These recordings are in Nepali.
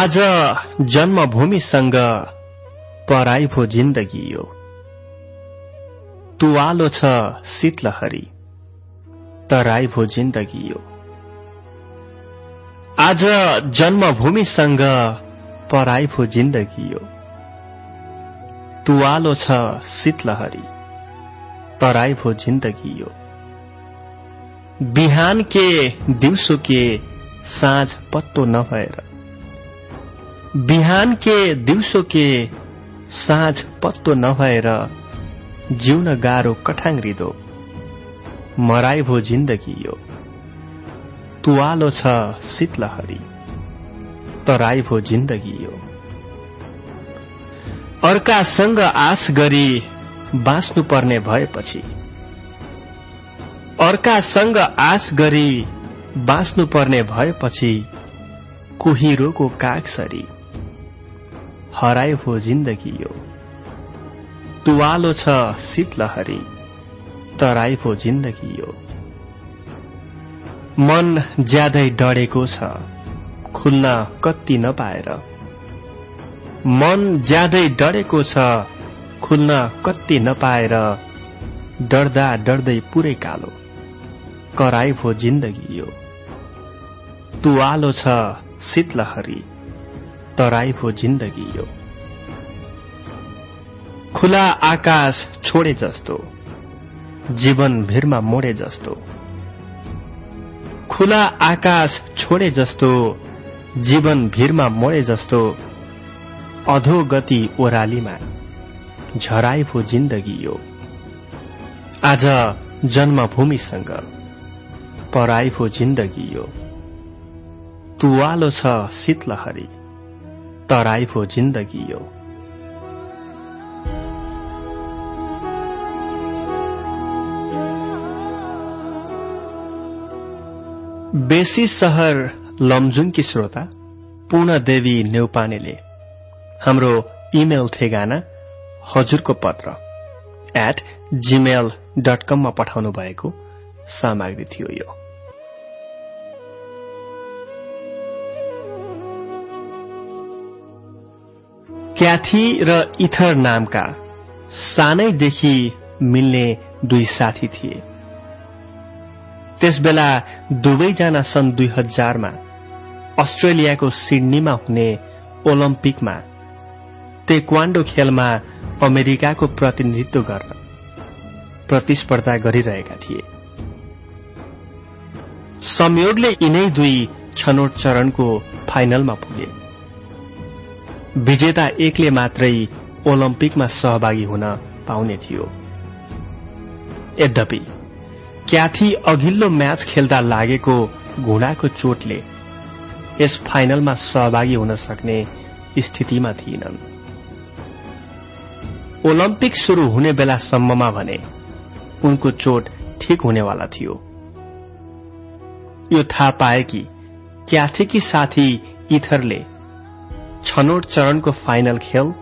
आज जन्मभूमिसँग पराई भो जिन्दगी यो। तुवालो छ शीतलहरी तराई भो जिन्दगी यो। आज जन्मभूमिसँग पराई भो जिन्दगी यो। तुवालो छ शीतलहरी तराई भो जिन्दगी यो। बिहान के दिउँसो के साँझ पत्तो नभएर बिहान के दिउँसो के साँझ पत्तो नभएर जिउन गाह्रो कठाङ्ग्रिदो। मराई भो जिन्दगी यो। तुवालो छ शीतलहरी। तराई भो जिन्दगी यो। अर्कासँग आश गरी बाँच्नु पर्ने भएपछि। अर्कासँग आश गरी बाँच्नु पर्ने भएपछि कुहिरोको कागसरी हराई भो जिन्दगी यो। तुवालो छ शीतलहरी तराई भो जिन्दगी यो। मन ज्यादै डढेको छ खुल्न कति नपाएर। मन ज्यादै डढेको छ खुल्न कति नपाएर। डरदा डरदै पुरै कालो कराई भो जिन्दगी यो। तुवालो छ शीतलहरी तराई जिन्दगी यो। खुला आकाश छोडे जस्तो जीवन भिरमा मोडे जस्तो। खुला आकाश छोडे जस्तो जीवन भिरमा मोडे जस्तो अधोगति ओह्रालीमा झराई भो जिन्दगी यो। आज जन्मभूमिसँग पराई भो जिन्दगी यो। तुवालो छ शीतलहरी। तराई जिन्दगी यो बेसी सहर लमजुङकी श्रोता पूर्ण देवी नेउपानेले हाम्रो इमेल ठेगाना हजुरको पत्र एट जीमेल डट कममा पठाउनु भएको सामग्री थियो यो। क्याथी र इथर नामका सानैदेखि मिल्ने दुई साथी थिए। त्यसबेला दुवैजना सन् दुई हजारमा अस्ट्रेलियाको सिडनीमा हुने ओलम्पिकमा तेक्वान्डो खेलमा अमेरिकाको प्रतिनिधित्व गर्न प्रतिस्पर्धा गरिरहेका थिए। संयोगले यिनै दुई छनौट चरणको फाइनलमा पुगे। विजेता एकले मात्रै ओलम्पिकमा सहभागी हुन पाउने थियो। यद्यपि क्याथी अघिल्लो म्याच खेल्दा लागेको घुँडाको चोटले यस फाइनलमा सहभागी हुन सक्ने स्थितिमा थिएनन्। ओलम्पिक शुरू हुने बेलासम्ममा भने उनको चोट ठिक हुनेवाला थियो। यो थाहा पाए कि क्याथेकी साथी इथरले छनौट चरणको फाइनल खेल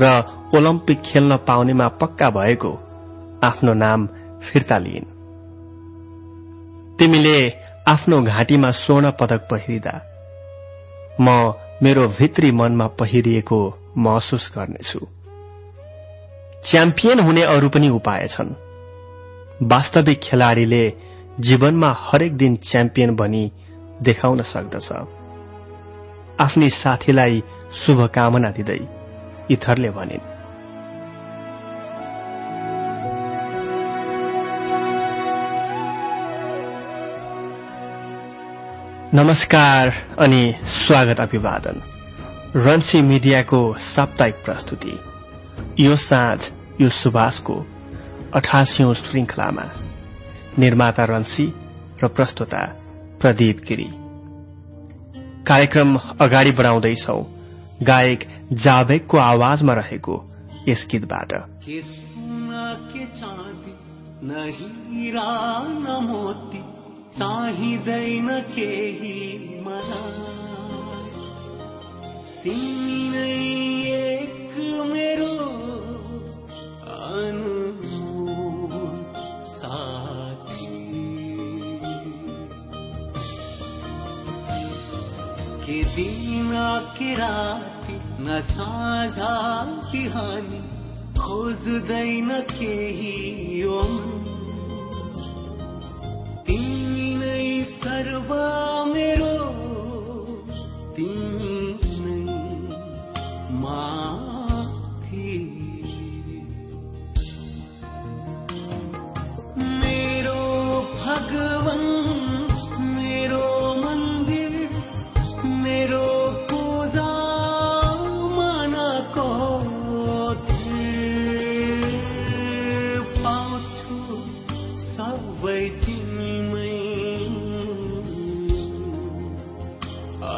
र ओलम्पिक खेल्न पाउनेमा पक्का भएको आफ्नो नाम फिर्ता लिइन्। तिमीले आफ्नो घाँटीमा स्वर्ण पदक पहिरिँदा म मेरो भित्री मनमा पहिरिएको महसुस गर्नेछु। च्याम्पियन हुने अरू पनि उपाय छन्। वास्तविक खेलाड़ीले जीवनमा हरेक दिन च्याम्पियन बनी देखाउन सक्दछ। आफ्नी साथीलाई शुभकामना दिँदै इथरले भनिन्। नमस्कार अनि स्वागत अभिवादन। रन्सी मिडियाको साप्ताहिक प्रस्तुति। यो साँझ यो सुभाषको अठासिौं श्रृङ्खलामा। निर्माता रन्सी र प्रस्तुता प्रदीप गिरी। कार्यक्रम अगाडि बढाउँदैछौ। गायक जावेकको आवाजमा रहेको यस गीतबाट। चाहिँदैन केही तिमी नै एक मेरो के राति न साझा बिहानी खोज्दैन केही यो तिमी नै मेरो तिमी नै माथि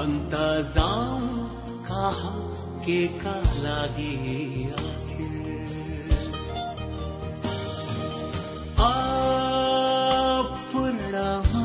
अन्त जाउँ कहाँ के का लागि अपूर्णमा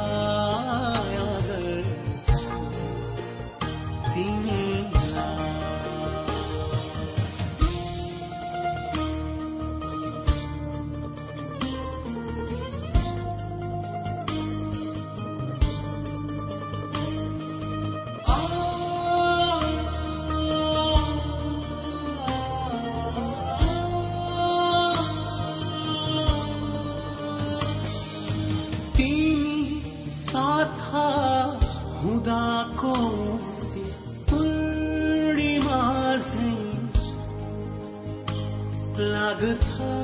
लाग्छ तिमी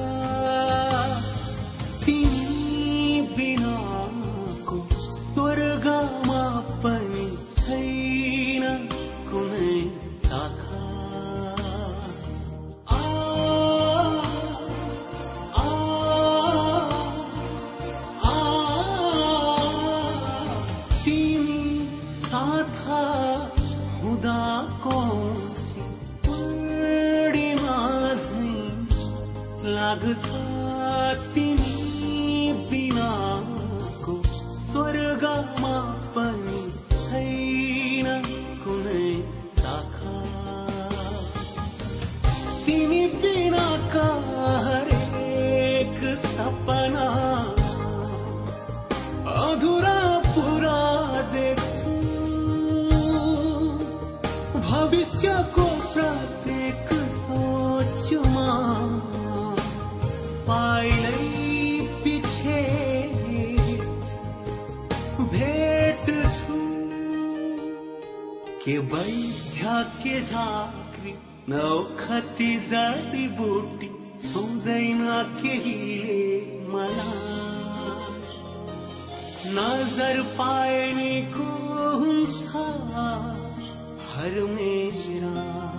हर मेरा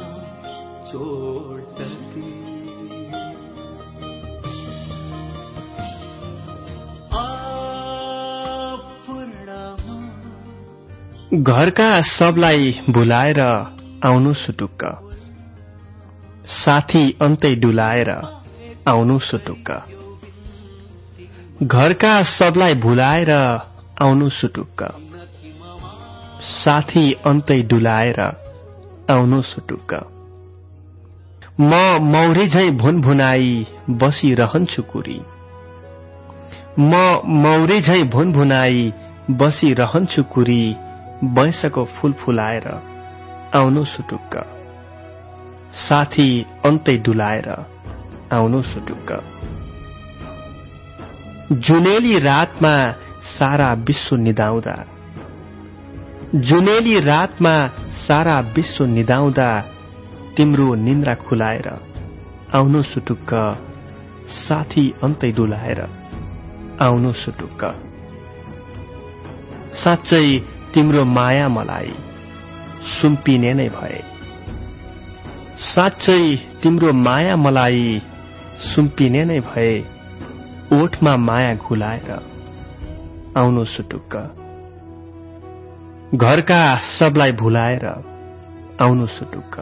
जल्दी अपूर्णमा घरका सबलाई भुलाएर आउनु सुटुक्क। साथी अन्तै डुलाएर आउनु सुटुक्क। घरका सबलाई भुलाएर आउनु सुटुक्क। साथी अन्तै डुलाएर आउनु सुटुक्क म मौरे झै भुनभुनाई बसिरहन्छु कुरी। म मौरे झै भुनभुनाई बसिरहन्छु कुरी वैंशको फूल फुलाएर आउनु सुटुक्क साथी अन्तै डुलाएर आउनु सुटुक्क जुनेली रातमा सारा विश्व निदाउँदा जुनेली रातमा सारा विश्व निदाउँदा तिम्रो निन्द्रा खुलाएर आउनु सुटुक्क साथी अन्तै डुलाएर आउनु सुटुक्क। साँच्चै तिम्रो माया मलाई सुम्पिने नै भए। साँच्चै तिम्रो माया मलाई सुम्पिने नै भए ओठमा माया घुलाएर आउनु सुटुक्क। घरका सबलाई भुलाएर आउनु सुटुक्क।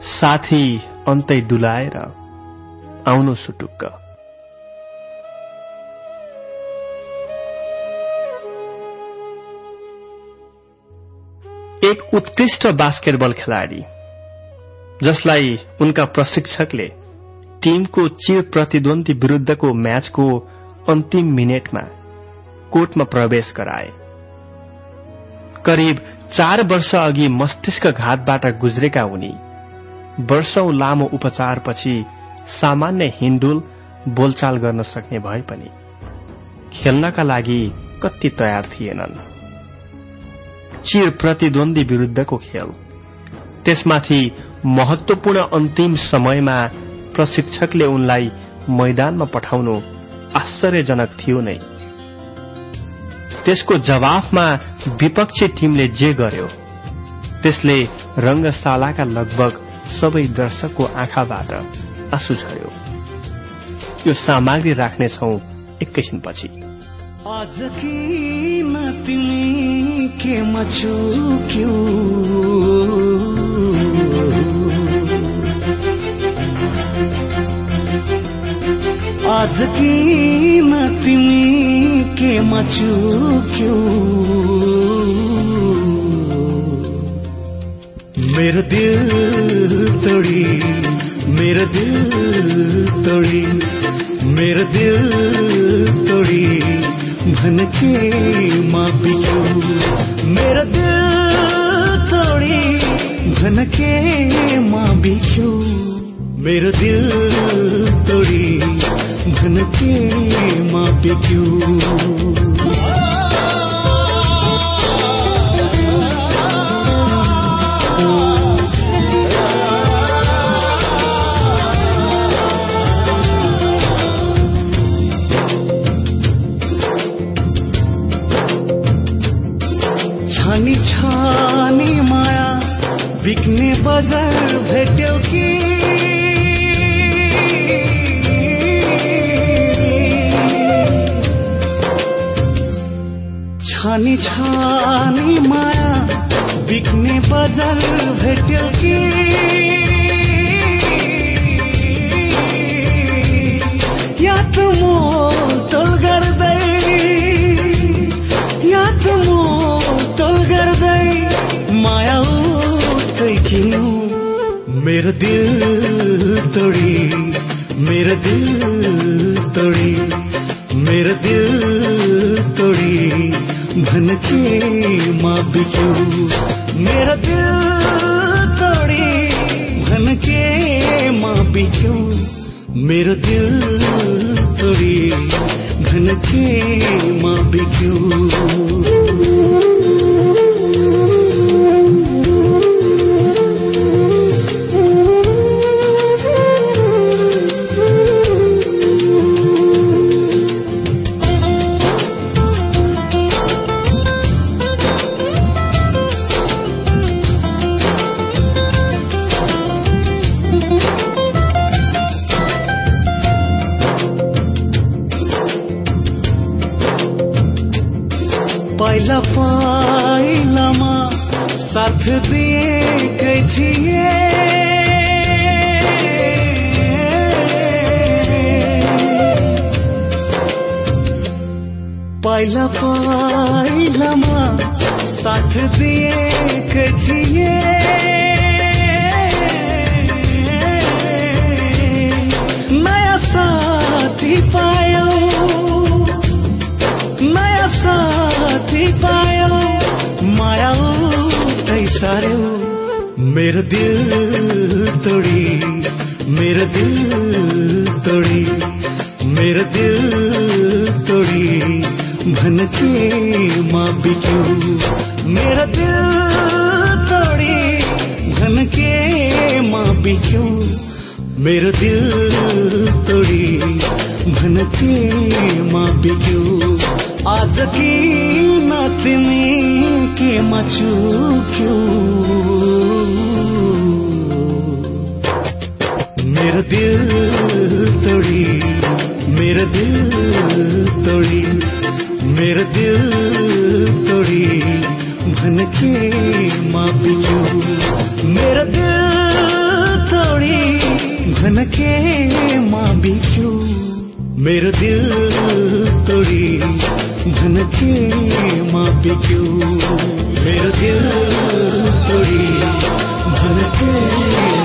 साथी अन्तै डुलाएर आउनु सुटुक्क। एक उत्कृष्ट बास्केटबल खेलाडी जसलाई उनका प्रशिक्षकले टीमको चिर प्रतिद्वन्दी विरूद्धको म्याचको अन्तिम मिनेटमा कोर्टमा प्रवेश गराए। करिब चार वर्ष अघि मस्तिष्क घातबाट गुज्रेका उनी वर्षौं लामो उपचारपछि सामान्य हिन्डुल बोलचाल गर्न सक्ने भए पनि खेल्नका लागि कति तयार थिएनन्। चिर प्रतिद्वन्दी विरूद्धको खेल। त्यसमाथि महत्वपूर्ण अन्तिम समयमा प्रशिक्षकले उनलाई मैदानमा पठाउनु आश्चर्यजनक थियो नै। त्यसको जवाफमा विपक्षी टिमले जे गर्यो त्यसले रंगशालाका लगभग सबै दर्शकको आँखाबाट आँसु झर्यो यो सामग्री राख्नेछौ एकैछिनपछि। आज के तिमी के मचुक्यौ मेरो दिल तोडी मेरो दिल तोडी मेरो दिल तोडी भनके मा बिक्यो मेरो दिल तोडी भनके मा बिक्यो मेरो दिल तोडी भनके मा तोडी मेरो दिल तोडी भनके मा बिक्यो मेरो दिल तोडी भनके मा बिक्यो मेरो दिल तोडी भनके मा बिक्यो पहिला तोडी मेरो दिल तोडी भनके मा बिक्यो मेरो दिल तोडी भनके मा बिक्यो मेरो दिल तोडी भनके मा बिक्यो आज किन तिमी के मचुक्यौ मेरो दिल तोड़ी मेरा दिल तोड़ी मेरा दिल तोड़ी भन के माँ बिजू मेरा दिल तोड़ी भन के माँ बिजू मेरा दिल तोड़ी भन के माँ बिजू मेरा दिल तोड़ी भन के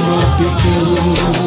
माँ बिजू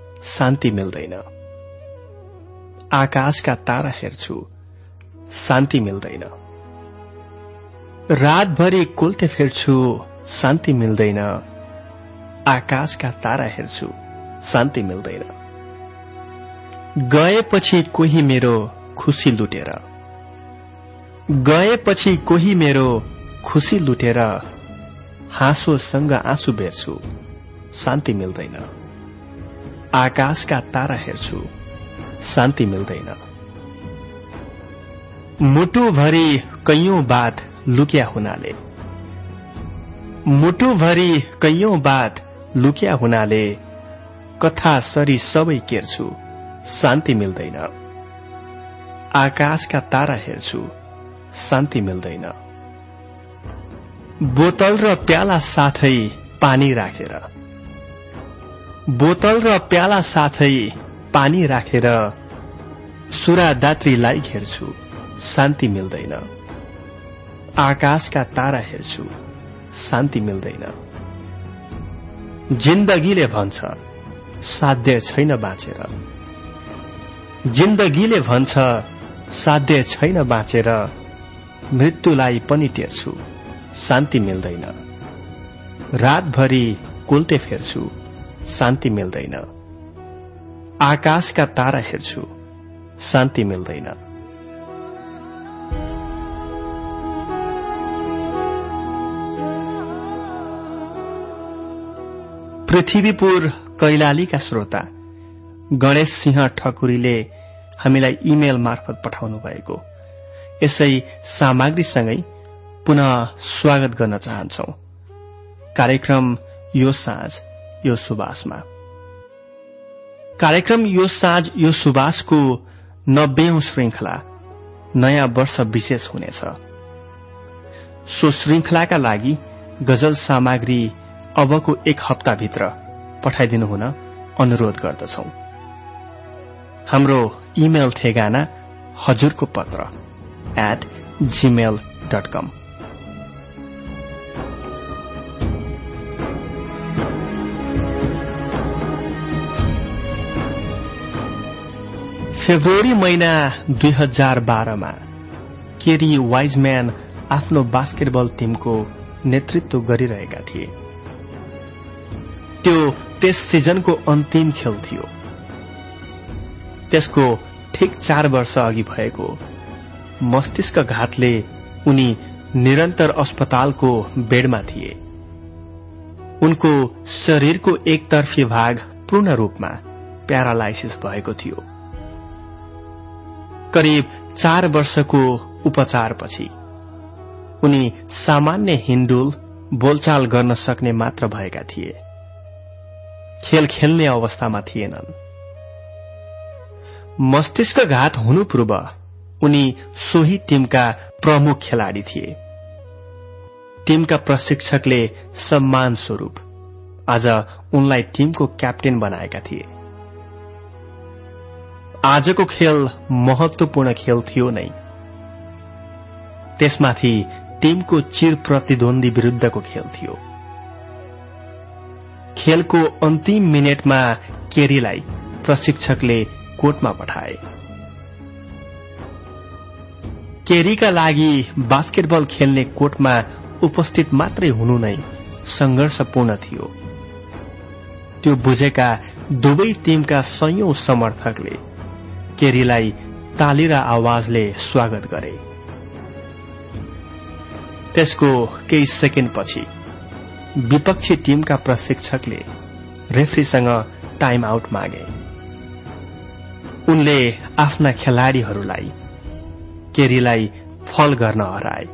शान्ति मिल्दैन। आकाशका तारा हेर्छु शान्ति मिल्दैन। रातभरि कोल्टे फेर्छु शान्ति मिल्दैन। आकाशका तारा हेर्छु शान्ति मिल्दैन। गएपछि कोही मेरो खुसी लुटेर। गएपछि कोही मेरो खुसी लुटेर हाँसोसँग आँसु बेर्छु शान्ति मिल्दैन। आकाशका तारा हेर्छु शान्ति मिल्दैन। मुटुभरि कैयौं बात लुक्या हुनाले। मुटुभरि कैयौं बात लुक्या हुनाले कथा सरी सबै केर्छु। शान्ति मिल्दैन। आकाशका तारा हेर्छु। शान्ति मिल्दैन। बोतल र प्याला साथै पानी राखेर। बोतल र प्याला साथै पानी राखेर सुरादात्रीलाई घेर्छु। शान्ति मिल्दैन। आकाशका तारा हेर्छु। शान्ति मिल्दैन। जिन्दगीले भन्छ साध्य छैन बाँचेर। जिन्दगीले भन्छ साध्य छैन बाँचेर। मृत्युलाई पनि टेर्छु। शान्ति मिल्दैन। रातभरि कुल्टे फेर्छु। शान्ति मिल्दैन। आकाशका तारा हेर्छु शान्ति मिल्दैन। पृथ्वीपुर कैलालीका श्रोता गणेश सिंह ठकुरीले हामीलाई इमेल मार्फत पठाउनु भएको यसै सामग्रीसँगै पुनः स्वागत गर्न चाहन्छौ। कार्यक्रम यो साँझ यो सुबासमा कार्यक्रम यो साँझ यो सुबासको नब्बेौं श्रृंखला नयाँ वर्ष विशेष हुनेछ। सो श्रृंखलाका लागि गजल सामग्री अबको एक हप्ताभित्र पठाइदिनु हुन अनुरोध गर्दछौ। हाम्रो इमेल ठेगाना हजुरको पत्र at Gmail dot com February महिना दुई हजार बाह्रमा केरी वाइजम्यान आफ्नो बास्केटबल टिमको नेतृत्व गरिरहेका थिए। त्यो त्यस सिजनको अन्तिम खेल थियो। त्यसको ठिक चार वर्ष अघि भएको मस्तिष्क घातले उनी निरन्तर अस्पतालको बेडमा थिए। उनको शरीरको एकतर्फी भाग पूर्ण रूपमा प्यारालाइसिस भएको थियो। करिब चार वर्षको उपचारपछि उनी सामान्य हिन्डुल बोलचाल गर्न सक्ने मात्र भएका थिए। खेल खेल्ने अवस्थामा थिएनन्। मस्तिष्क घात हुनु पूर्व उनी सोही टिमका प्रमुख खेलाड़ी थिए। टिमका प्रशिक्षकले सम्मान स्वरूप आज उनलाई टिमको क्याप्टेन बनाएका थिए। आजको खेल महत्वपूर्ण खेल थियो नै। त्यसमाथि टिमको चिर प्रतिद्वन्दी विरूद्धको खेल थियो। खेलको अन्तिम मिनेटमा केरीलाई प्रशिक्षकले कोर्टमा पठाए। केरीका लागि बास्केटबल खेल्ने कोर्टमा उपस्थित मात्रै हुनु नै संघर्षपूर्ण थियो। त्यो बुझेका दुवै टिमका सयौं समर्थकले केरीलाई ताली र आवाजले स्वागत गरे। त्यसको केही सेकेन्डपछि विपक्षी टीमका प्रशिक्षकले रेफ्रीसँग टाइम आउट मागे। उनले आफ्ना खेलाड़ीहरूलाई केरीलाई फल गर्न हराए।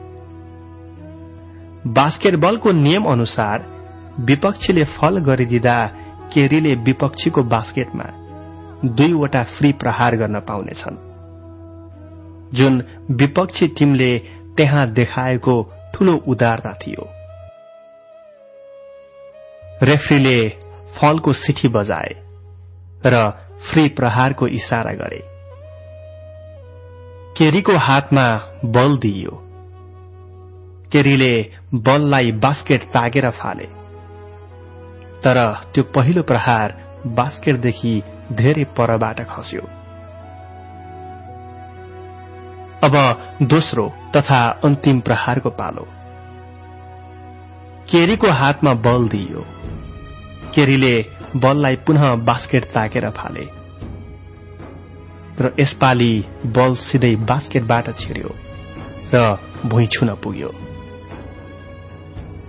बास्केटबलको नियम अनुसार विपक्षीले फल गरिदिँदा केरीले विपक्षीको बास्केटमा दुईवटा फ्री प्रहार गर्न पाउनेछन्। जुन विपक्षी टीमले त्यहाँ देखाएको ठूलो उदारता थियो। रेफ्रीले फलको सिठी बजाए र फ्री प्रहारको इशारा गरे। केरीको हातमा बल दिइयो। केरीले बललाई बास्केट तागेर फाले। तर त्यो पहिलो प्रहार बास्केटदेखि धेरै परबाट खस्यो। अब दोस्रो तथा अन्तिम प्रहारको पालो। केरीको हातमा बल दिइयो। केरीले बललाई पुनः बास्केट ताकेर फाले। र यसपालि बल सिधै बास्केटबाट छिर्यो र भुइँ छुन पुग्यो।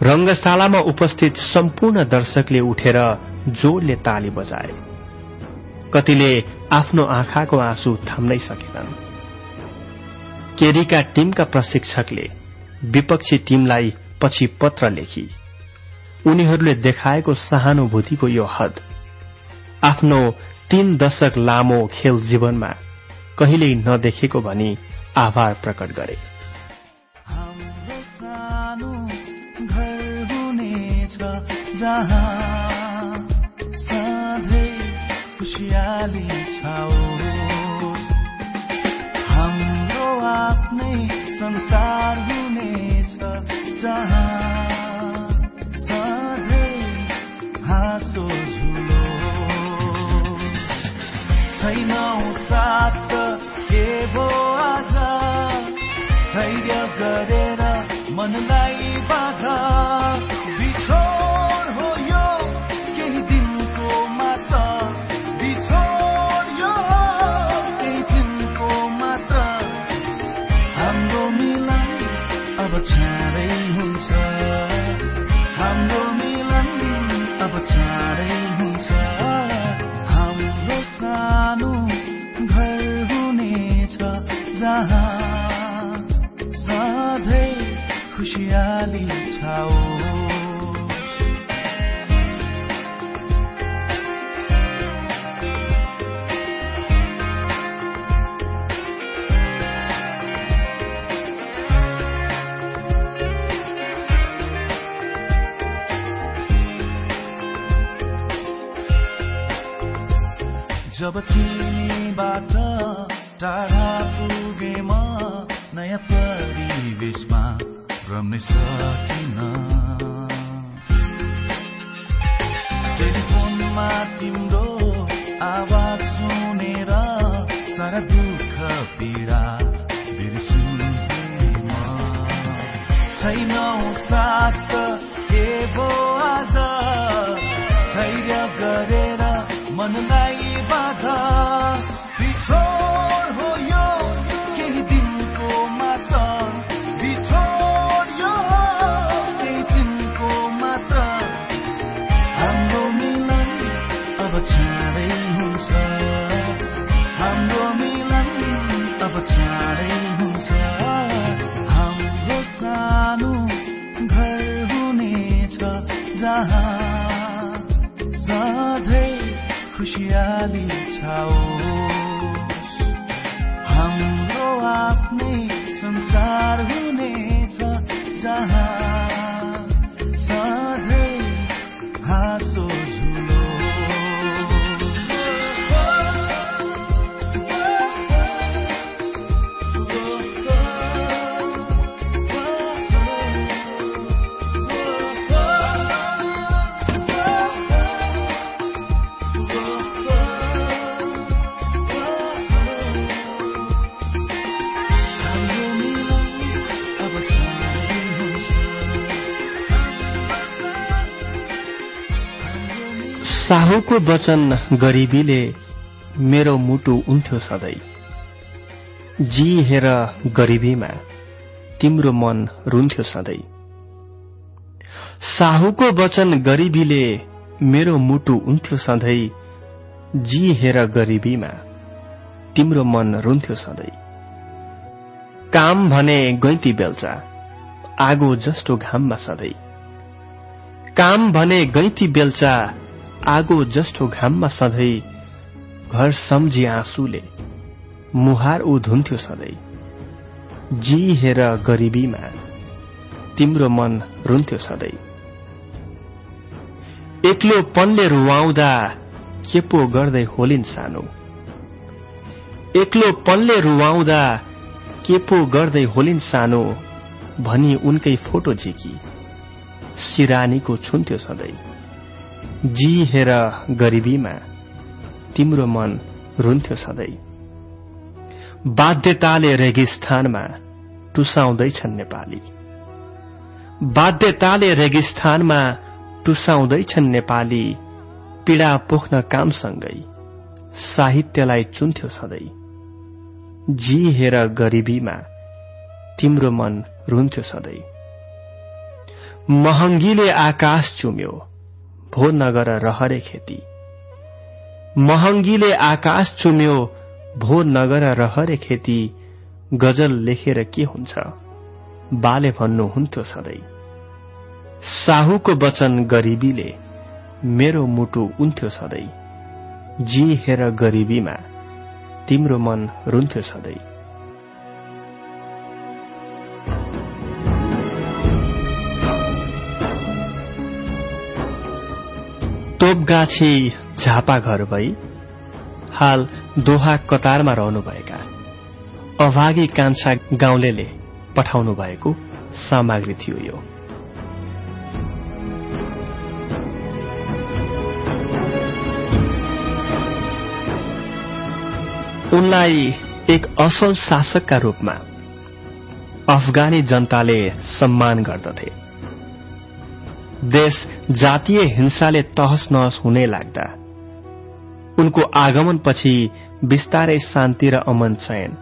रंगशालामा उपस्थित सम्पूर्ण दर्शकले उठेर जोडले ताली बजाए। कतिले आफ्नो आँखाको आँसु थाम्नै सकेनन्। केरीका टीमका प्रशिक्षकले विपक्षी टीमलाई पछि पत्र लेखी। उनीहरूले देखाएको सहानुभूतिको यो हद। आफ्नो तीन दशक लामो खेल जीवनमा कहिल्यै नदेखेको भनी आभार प्रकट गरे। जहाँ खुसियाली छाओ हाम्रो आफ्नै संसार हुनेछ जहाँ खुसियाली छाओस् जब तिमीबाट टाढा रम्नै सकिन। साहुको वचन गरिबीले मेरो मुटु उन्थ्यो सधैँ। जी हेर गरिबीमा तिम्रो मन रुन्थ्यो सधैँ। साहुको वचन गरिबीले मेरो मुटु उन्थ्यो सधैँ। जी हेर गरिबीमा तिम्रो मन रुन्थ्यो सधैँ। काम भने गैती बेल्चा आगो जस्तो घाममा सधैँ। काम भने गैती बेल्चा आगो जस्तो घाममा सधैँ घर सम्झी आँसुले मुहार ऊ धुन्थ्यो सधैँ। जी हेर गरिबीमा तिम्रो मन रुन्थ्यो सधैँ। एक्लो पनले रुवाउँदा के पो गर्दै होलिन् सानो। एक्लो पनले रुवाउँदा के पो गर्दै होलिन् सानो भनी उनकै फोटो झिकी सिरानीको छुन्थ्यो सधैँ। जी हेर गरिबीमा तिम्रो मन रुन्थ्यो सधैँ। बाध्यताले रेगिस्थानमा टुसाउँदैछन् नेपाली। बाध्यताले रेगिस्थानमा टुसाउँदैछन् नेपाली पीडा पोख्न कामसँगै साहित्यलाई चुन्थ्यो सधैँ। जी हेर गरिबीमा तिम्रो मन रुन्थ्यो सधैँ। महँगीले आकाश चुम्यो भो नगर रहरे खेती। महँगीले आकाश चुम्यो भो नगर रहरे खेती। गजल लेखेर के हुन्छ? बाले भन्नुहुन्थ्यो सधैँ। साहुको वचन गरिबीले मेरो मुटु उन्थ्यो सधैँ। जी हेर गरिबीमा तिम्रो मन रुन्थ्यो सधैँ। तोपगाछी झापा घर भई हाल दोहा कतारमा रहनुभएका अभागी कान्छा गाउँलेले पठाउनु भएको सामग्री थियो यो। उनलाई एक असल शासकका रूपमा अफगानी जनताले सम्मान गर्दथे। देश जातीय हिंसाले तहस नहस हुने लाग्दा। उनको आगमनपछि बिस्तारै शान्ति र अमन चयन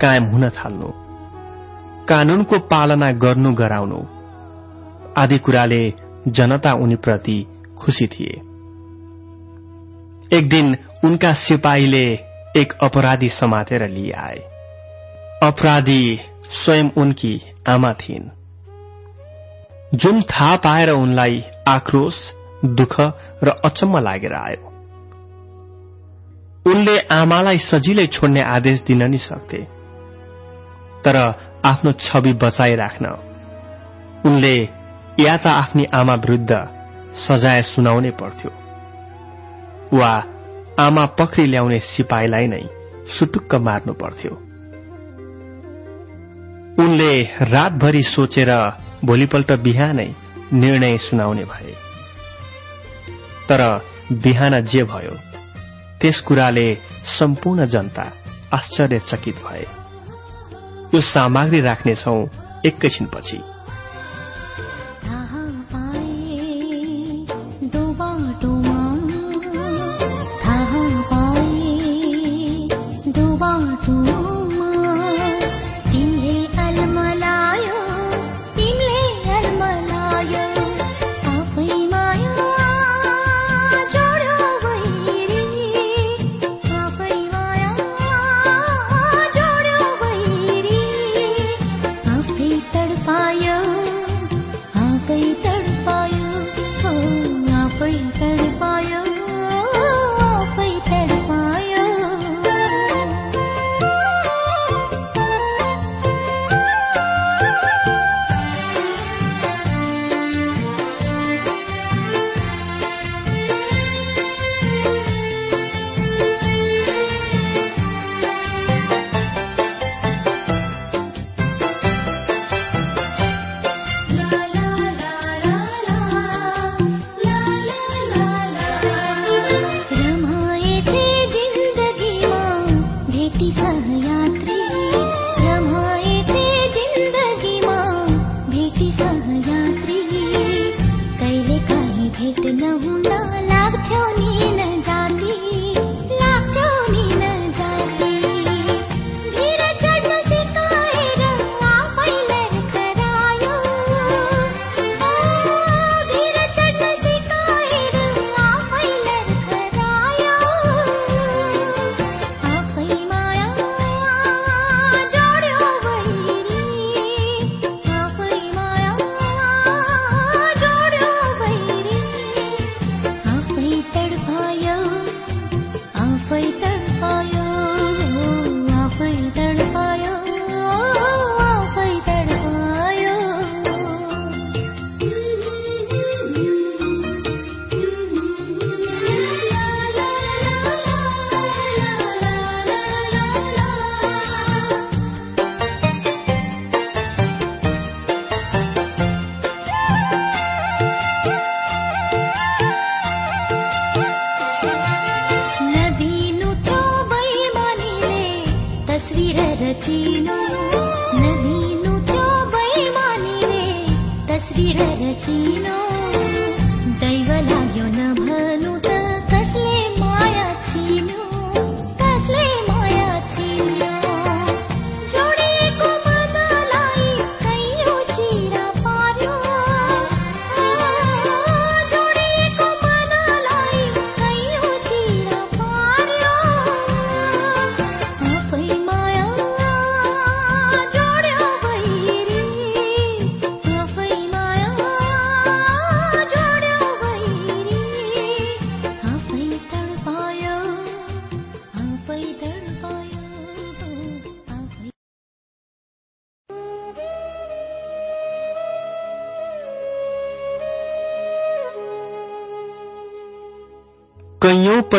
कायम हुन थाल्नु। कानूनको पालना गर्नु गराउनु। आदि कुराले जनता उनीप्रति खुशी थिए। एक दिन उनका सिपाहीले एक अपराधी समातेर लिए आए अपराधी स्वयं उनकी आमा थिइन्। जुन थाहा पाएर उनलाई आक्रोश दुःख र अचम्म लागेर आयो। उनले आमालाई सजिलै छोड्ने आदेश दिन नि सक्थे। तर आफ्नो छवि बचाइराख्न उनले या त आफ्नी आमा विरुद्ध सजाय सुनाउनै पर्थ्यो वा आमा पक्री ल्याउने सिपाहीलाई नै सुटुक्क मार्नु पर्थ्यो। उनले रातभरि सोचेर भोलिपल्ट बिहानै निर्णय सुनाउने भए। तर बिहान जे भयो त्यस कुराले सम्पूर्ण जनता आश्चर्यचकित भए। यो सामग्री राख्नेछौ एकैछिनपछि।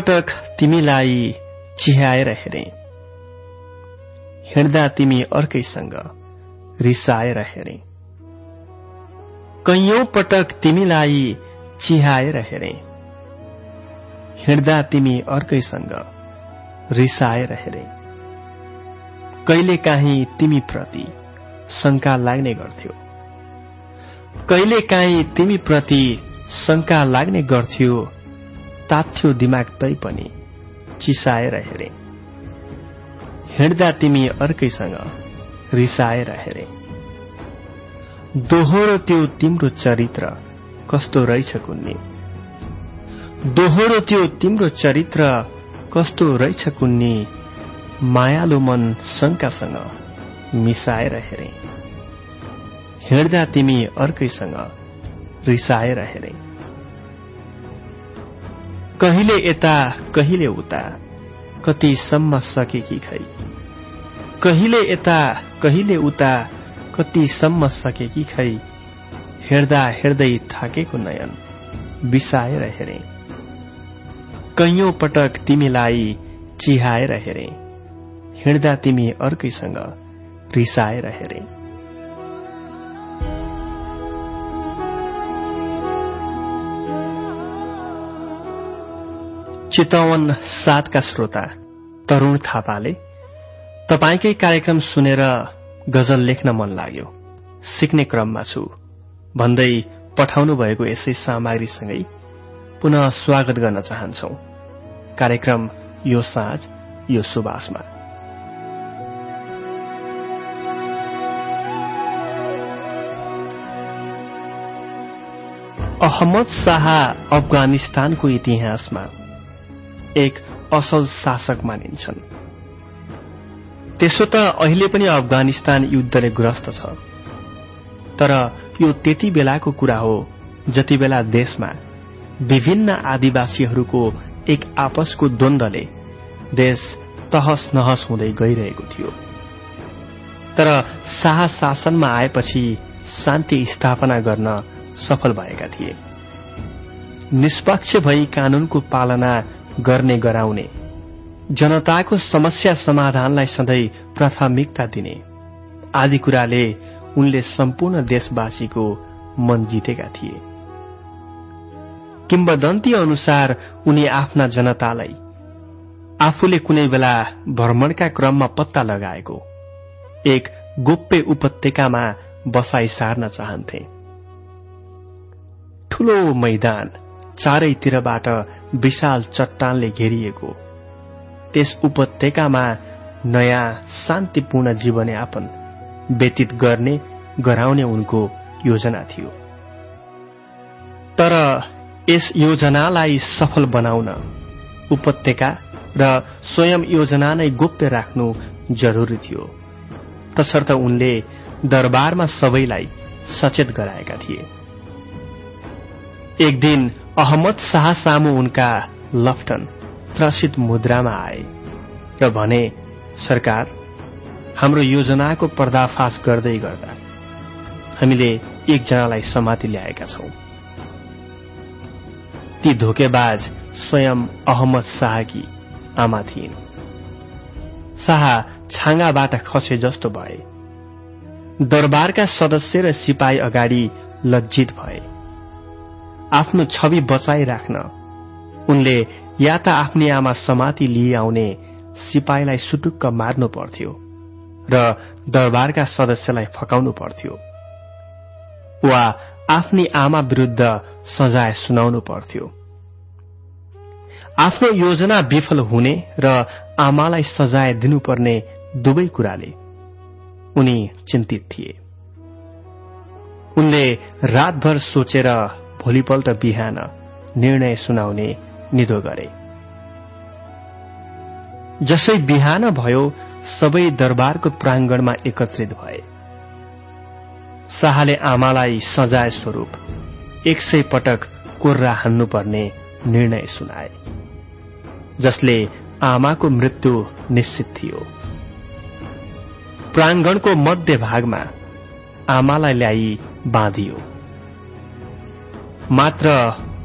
पटक तिमीलाई चिहाएर हेरे। हिँड्दा तिमी अर्कैसँग रिसाएर हेरे। कैयौं पटक तिमीलाई चिहाएर हेरे। हिँड्दा तिमी अर्कैसँग रिसाएर हेरे। कहिले काहीँ तिमी प्रति शङ्का लाग्ने गर्थ्यो। कहिले काहीँ तिमी प्रति शङ्का लाग्ने गर्थ्यो तात्थ्यो दिमाग तै पनि चिसाएर हेरे। हिँड्दा तिमी अर्कैसँग रिसाएर हेरे। दोहोरो त्यो तिम्रो चरित्र कस्तो रहेछ कुन्नी? दोहोरो त्यो तिम्रो चरित्र कस्तो रहेछ कुन्नी? मायालु मन शङ्कासँग मिसाएर हेरे। हिँड्दा तिमी अर्कैसँग रिसाएर हेरे। कहिले यता कहिले उता? कतिसम्म सकेकी खै? कहिले यता कहिले उता? कतिसम्म सकेकी खै? हेर्दा हेर्दै थाकेको नयन बिसाएर हेरे। कैयौं पटक तिमीलाई चिहाएर हेरे। हिँड्दा तिमी अर्कैसँग रिसाएर हेरे। चितवन सातका श्रोता तरूण थापाले तपाईँकै कार्यक्रम सुनेर गजल लेख्न मन लाग्यो। सिक्ने क्रममा छु। भन्दै पठाउनु भएको यसै सामग्रीसँगै पुनः स्वागत गर्न चाहन्छौ। कार्यक्रम यो साँझ यो सुबासमा अहमद शाह अफगानिस्तानको इतिहासमा एक असल शासक मानिन्छन्। त्यसो त अहिले पनि अफगानिस्तान युद्धले ग्रस्त छ। तर यो त्यति बेलाको कुरा हो जति बेला देशमा विभिन्न आदिवासीहरूको एक आपसको द्वन्द्वले देश तहस नहस हुँदै गइरहेको थियो। तर शाह शासनमा आएपछि शान्ति स्थापना गर्न सफल भएका थिए। निष्पक्ष भई कानूनको पालना गर्ने गराउने। जनताको समस्या समाधानलाई सधैँ प्राथमिकता दिने। आदि कुराले उनले सम्पूर्ण देशवासीको मन जितेका थिए। किम्बदन्ती अनुसार उनी आफ्ना जनतालाई आफूले कुनै बेला भ्रमणका क्रममा पत्ता लगाएको एक गोप्य उपत्यकामा बसाई सार्न चाहन्थे। ठूलो मैदान चारैतिरबाट विशाल चट्टानले घेरिएको। त्यस उपत्यकामा नयाँ शान्तिपूर्ण जीवनयापन व्यतीत गर्ने गराउने उनको योजना थियो। तर यस योजनालाई सफल बनाउन उपत्यका र स्वयं योजना नै गोप्य राख्नु जरुरी थियो। तसर्थ उनले दरबारमा सबैलाई सचेत गराएका थिए। एक दिन अहमद शाह सामु उनका लफ्टन त्रसित मुद्रामा आए र भने सरकार हाम्रो योजनाको पर्दाफाश गर्दै गर्दा हामीले एकजनालाई समाति ल्याएका छौं। ती धोकेबाज स्वयं अहमद शाहकी आमा थिइन्। शाह छाँगाबाट खसे जस्तो भए। दरबारका सदस्य र सिपाही अगाडि लज्जित भए। आफ्नो छवि बचाइराख्न उनले या त आफ्नी आमा समाति लिई आउने सिपाहीलाई सुटुक्क मार्नु पर्थ्यो र दरबारका सदस्यलाई फकाउनु पर्थ्यो वा आफ्नी आमा विरूद्ध सजाय सुनाउनु पर्थ्यो। आफ्नो योजना विफल हुने र आमालाई सजाय दिनुपर्ने दुवै कुराले उनी चिन्तित थिए। उनले रातभर सोचेर भोलिपल्ट बिहान निर्णय सुनाउने निधो गरे। जसै बिहान भयो सबै दरबारको प्राङ्गणमा एकत्रित भए। शाहले आमालाई सजाय स्वरूप एक सय पटक कोर्रा हान्नुपर्ने निर्णय सुनाए जसले आमाको मृत्यु निश्चित थियो। प्राङ्गणको मध्य भागमा आमालाई ल्याई बाँधियो। मात्र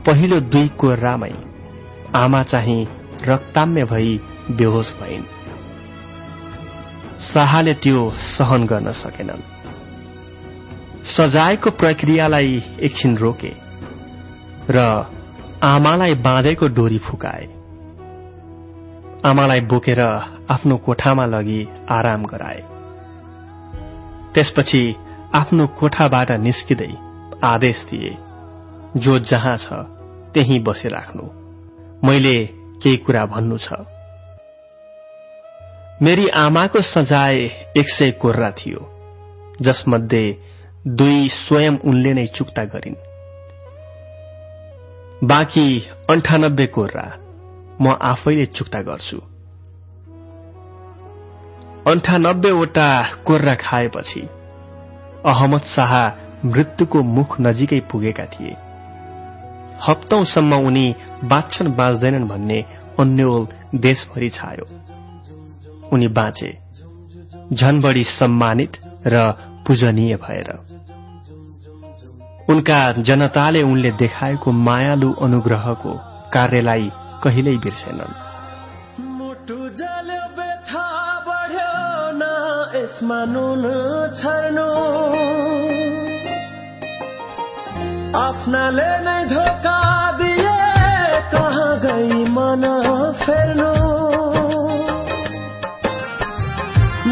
पहिलो दुई कोर्रामै आमा चाहिँ रक्ताम्य भई बेहोस भइन्। शाहले त्यो सहन गर्न सकेनन्। सजायको प्रक्रियालाई एकछिन रोके र आमालाई बाँधेको डोरी फुकाए। आमालाई बोकेर आफ्नो कोठामा लगी आराम गराए। त्यसपछि आफ्नो कोठाबाट निस्किँदै आदेश दिए। जो जहाँ छ त्यही बसिराख्नु मैले केही कुरा भन्नु छ। मेरी आमाको सजाय एक सय कोर्रा थियो जसमध्ये दुई स्वयं उनले नै चुक्ता गरिन्। बाँकी अन्ठानब्बे कोर्रा म आफैले चुक्ता गर्छु। अन्ठानब्बेवटा कोर्रा खाएपछि अहमद शाह मृत्युको मुख नजिकै पुगेका थिए। हप्तौंसम्म उनी बाँच्छन् बाँच्दैनन् भन्ने अन्यल देशभरि छायो। उनी बाँचे। झन बढी सम्मानित र पूजनीय भएर। उनका जनताले उनले देखाएको मायालु अनुग्रहको कार्यलाई कहिल्यै बिर्सेनन्। आफ्नाले नै धोका दिए कहाँ गई मन फेर्नु?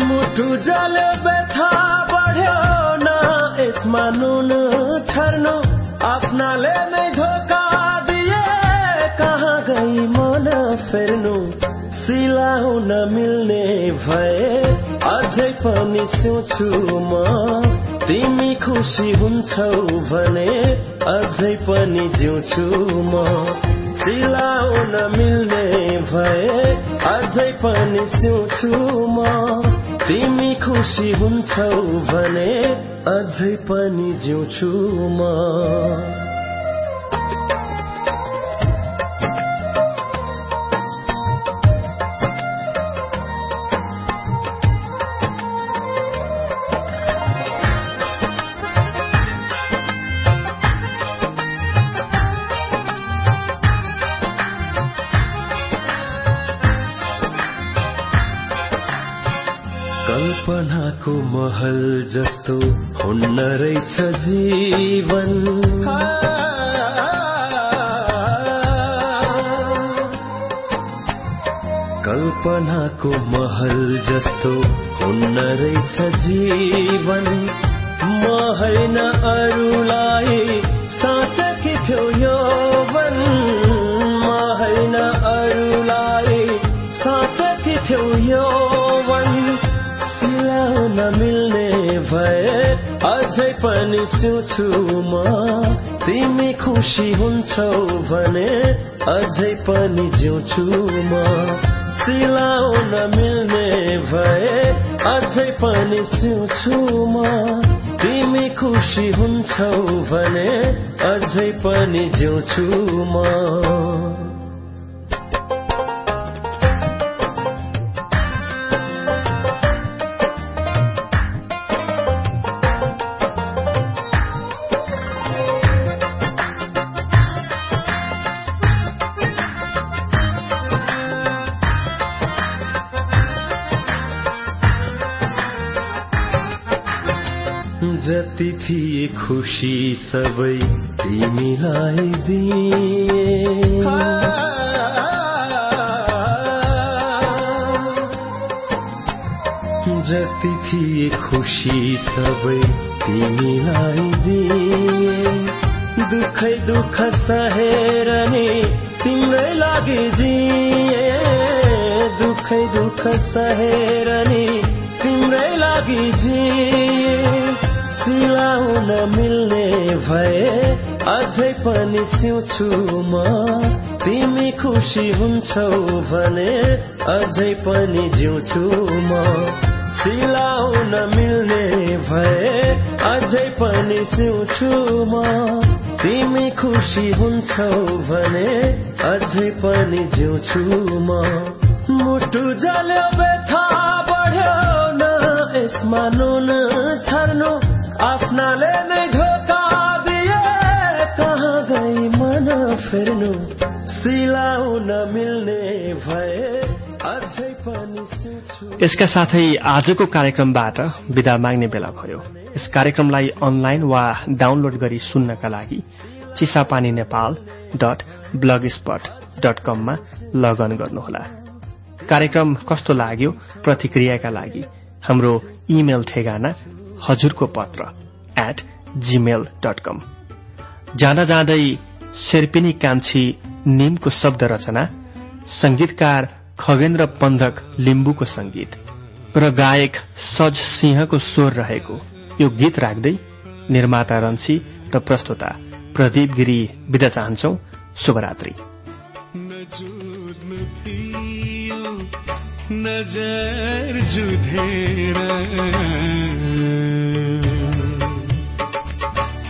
मुटु जल्यो व्यथा बढ्यो न यसमा नुन छर्नु। आफ्नाले नै धोका दिए कहाँ गई मन फेर्नु? सिलाउन मिल्ने भए अझै पनि सोच्छु म। तिमी खुसी हुन्छौ भने अझै पनि जिउँछु म। सिलाउन मिल्ने भए अझै पनि सोच्छु म। तिमी खुसी हुन्छौ भने अझै पनि जिउँछु म। कल्पनाको महल जस्तो हुन्न रहेछ जीवन। कल्पनाको महल जस्तो हुन्न रहेछ जीवन। म होइन अरूलाई साँचकी थियो यो? पनि सिउँछु म। तिमी खुसी हुन्छौ भने अझै पनि जिउँछु म। सिलाउन मिल्ने भए अझै पनि सिउँछु म। तिमी खुसी हुन्छौ भने अझै पनि जिउँछु म। जति थिए खुसी सबै तिमीलाई दिए। जति थिए खुसी सबै तिमीलाई दिए। दुखै दुख सहेर नि तिम्रै लागि जिए। दुखै दुख सहेर नि तिम्रै लागि जिए। सिलाउन मिल्ने भए अझै पनि सिउँछु म। तिमी खुसी हुन्छौ भने अझै पनि जिउँछु म। सिलाउन मिल्ने भए अझै पनि सिउँछु म। तिमी खुसी हुन्छौ भने अझै पनि जिउँछु म। मुटु जल्यो व्यथा बढ्यो न यसमा नुन आफ्नाले नै धोका दिए। कहाँ गई मन फेर्नु? सिलाउन मिल्ने भए अझै पनि यसका साथै आजको कार्यक्रमबाट विदा माग्ने बेला भयो। यस कार्यक्रमलाई अनलाइन वा डाउनलोड गरी सुन्नका लागि Chisapani Nepal dot blogspot dot कममा लगअन गर्नुहोला। कार्यक्रम कस्तो लाग्यो? प्रतिक्रियाका लागि हाम्रो इमेल ठेगाना हजुरको पत्र। एट जीमेल डट कम जाँदा जाँदै शेर्पिनी कान्छी निमको शब्द रचना संगीतकार खगेन्द्र पन्धक लिम्बुको संगीत र गायक सज सिंहको स्वर रहेको यो गीत राख्दै निर्माता रन्सी र प्रस्तुता प्रदीप गिरी बिदा चाहन्छौ। शुभरात्री। नजर जुधेर।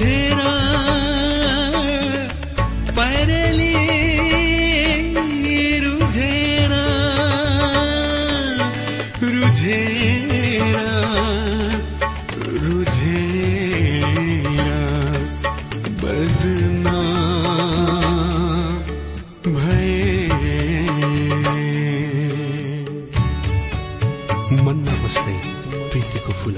रुझेर परली रुझेर रुझेर रुझेर बदनाम भए मनमा बस्दै प्रीतिको फुल।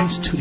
These to